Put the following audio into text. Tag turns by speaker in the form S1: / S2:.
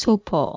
S1: 소포.